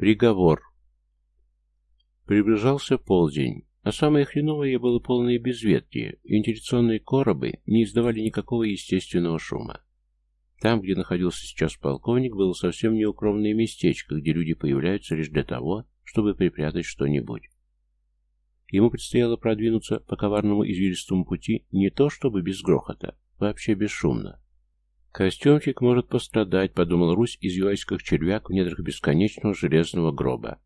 Приговор. Приближался полдень, а самое хреновое было полное безветрие, вентиляционные коробы не издавали никакого естественного шума. Там, где находился сейчас полковник, было совсем неукромное местечко, где люди появляются лишь для того, чтобы припрятать что-нибудь. Ему предстояло продвинуться по коварному извилистому пути не то чтобы без грохота, вообще бесшумно. «Костюмчик может пострадать», — подумал Русь, извиваясь как червяк в недрах бесконечного железного гроба.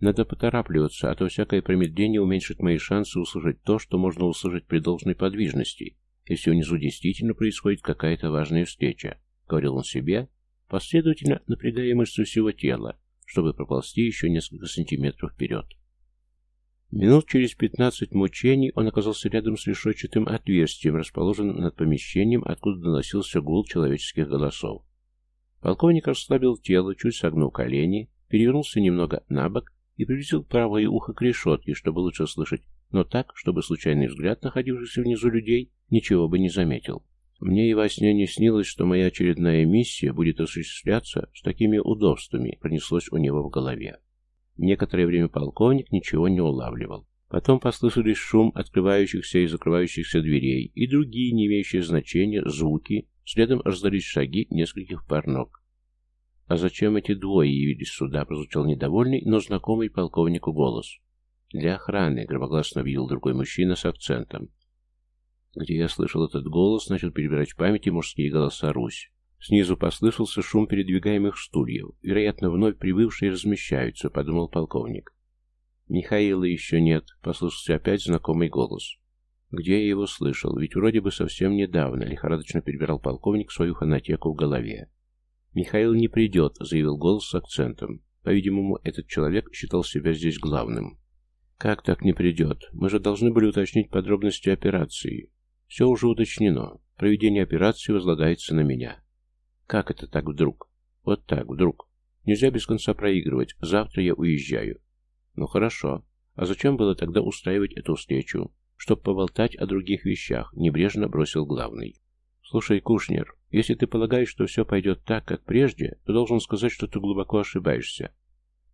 «Надо поторапливаться, а то всякое промедление уменьшит мои шансы услышать то, что можно услышать при должной подвижности, если внизу действительно происходит какая-то важная встреча», — говорил он себе, последовательно напрягая мышцы всего тела, чтобы проползти еще несколько сантиметров вперед. Минут через пятнадцать мучений он оказался рядом с решетчатым отверстием, расположенным над помещением, откуда доносился гул человеческих голосов. Полковник расслабил тело, чуть согнул колени, перевернулся немного на бок и приблизил правое ухо к решетке, чтобы лучше слышать, но так, чтобы случайный взгляд находившихся внизу людей ничего бы не заметил. Мне и во сне не снилось, что моя очередная миссия будет осуществляться с такими удобствами, пронеслось у него в голове. Некоторое время полковник ничего не улавливал. Потом послышались шум открывающихся и закрывающихся дверей и другие, не имеющие значения, звуки, следом раздались шаги нескольких пар ног. «А зачем эти двое явились сюда?» — прозвучал недовольный, но знакомый полковнику голос. «Для охраны», — громогласно объявил другой мужчина с акцентом. Где я слышал этот голос, начал перебирать в памяти мужские голоса Русь. Снизу послышался шум передвигаемых стульев. Вероятно, вновь прибывшие размещаются, подумал полковник. Михаила еще нет, послышался опять знакомый голос. Где я его слышал? Ведь вроде бы совсем недавно лихорадочно перебирал полковник свою фонотеку в голове. «Михаил не придет», — заявил голос с акцентом. По-видимому, этот человек считал себя здесь главным. «Как так не придет? Мы же должны были уточнить подробности операции. Все уже уточнено. Проведение операции возлагается на меня. Как это так вдруг? Вот так, вдруг. Нельзя без конца проигрывать. Завтра я уезжаю. Ну хорошо. А зачем было тогда устраивать эту встречу? Чтоб поболтать о других вещах, небрежно бросил главный. Слушай, Кушнер, если ты полагаешь, что все пойдет так, как прежде, то должен сказать, что ты глубоко ошибаешься.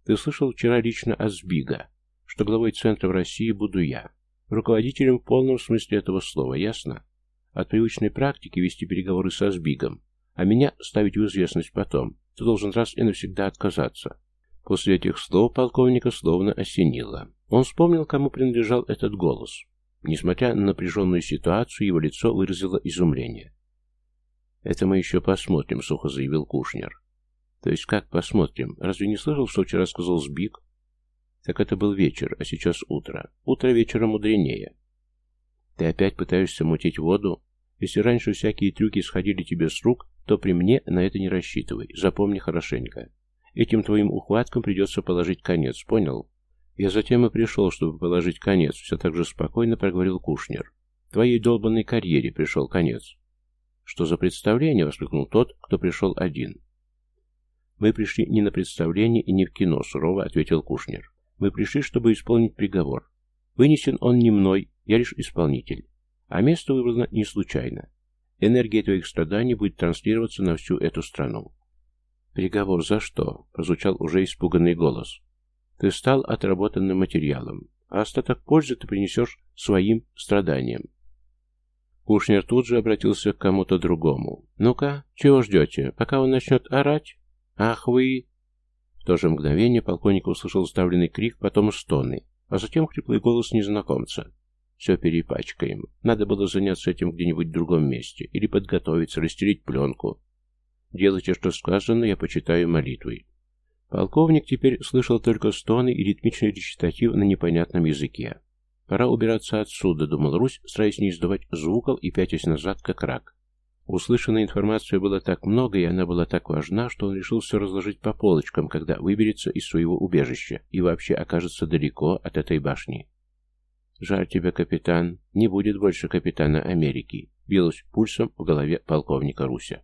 Ты слышал вчера лично от Сбига, что главой центра в России буду я. Руководителем в полном смысле этого слова, ясно? От привычной практики вести переговоры со Сбигом а меня ставить в известность потом. Ты должен раз и навсегда отказаться». После этих слов полковника словно осенило. Он вспомнил, кому принадлежал этот голос. Несмотря на напряженную ситуацию, его лицо выразило изумление. «Это мы еще посмотрим», — сухо заявил Кушнер. «То есть как посмотрим? Разве не слышал, что вчера сказал Сбик?» «Так это был вечер, а сейчас утро. Утро вечера мудренее». «Ты опять пытаешься мутить воду? Если раньше всякие трюки сходили тебе с рук, то при мне на это не рассчитывай. Запомни хорошенько. Этим твоим ухваткам придется положить конец, понял? Я затем и пришел, чтобы положить конец, все так же спокойно проговорил Кушнер. Твоей долбанной карьере пришел конец. Что за представление? воскликнул тот, кто пришел один. Мы пришли не на представление и не в кино, сурово ответил Кушнер. Мы пришли, чтобы исполнить приговор. Вынесен он не мной, я лишь исполнитель. А место выбрано не случайно. Энергия твоих страданий будет транслироваться на всю эту страну. «Переговор за что?» — прозвучал уже испуганный голос. «Ты стал отработанным материалом, а остаток пользы ты принесешь своим страданиям». Кушнер тут же обратился к кому-то другому. «Ну-ка, чего ждете, пока он начнет орать? Ах вы!» В то же мгновение полковник услышал сдавленный крик, потом стоны, а затем хриплый голос незнакомца. Все перепачкаем. Надо было заняться этим где-нибудь в другом месте. Или подготовиться, растереть пленку. Делайте, что сказано, я почитаю молитвой. Полковник теперь слышал только стоны и ритмичный речитатив на непонятном языке. Пора убираться отсюда, думал Русь, стараясь не издавать звуков и пятясь назад, как рак. Услышанной информации было так много, и она была так важна, что он решил все разложить по полочкам, когда выберется из своего убежища и вообще окажется далеко от этой башни. «Жаль тебя, капитан. Не будет больше капитана Америки», — билось пульсом в голове полковника Руся.